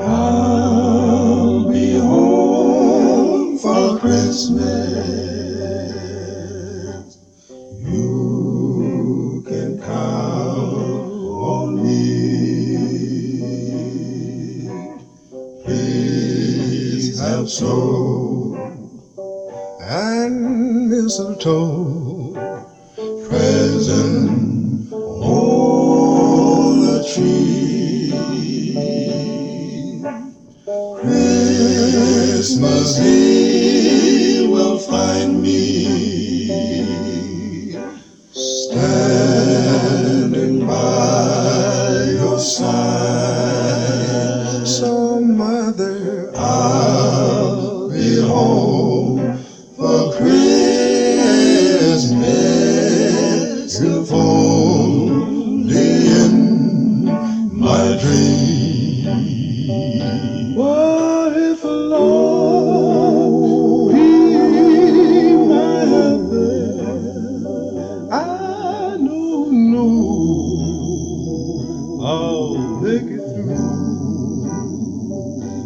I'll be home for Christmas. You can count on me. Please have snow and mistletoe present Christmas Eve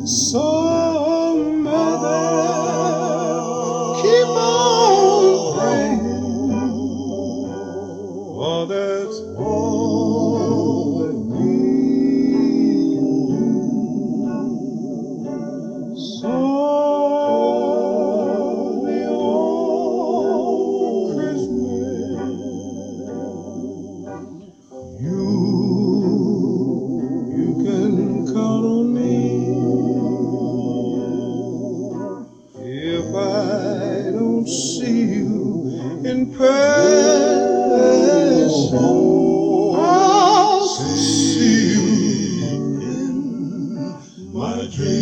So, mother, keep on praying. Oh, that's all see you in person, I'll see you in my dreams.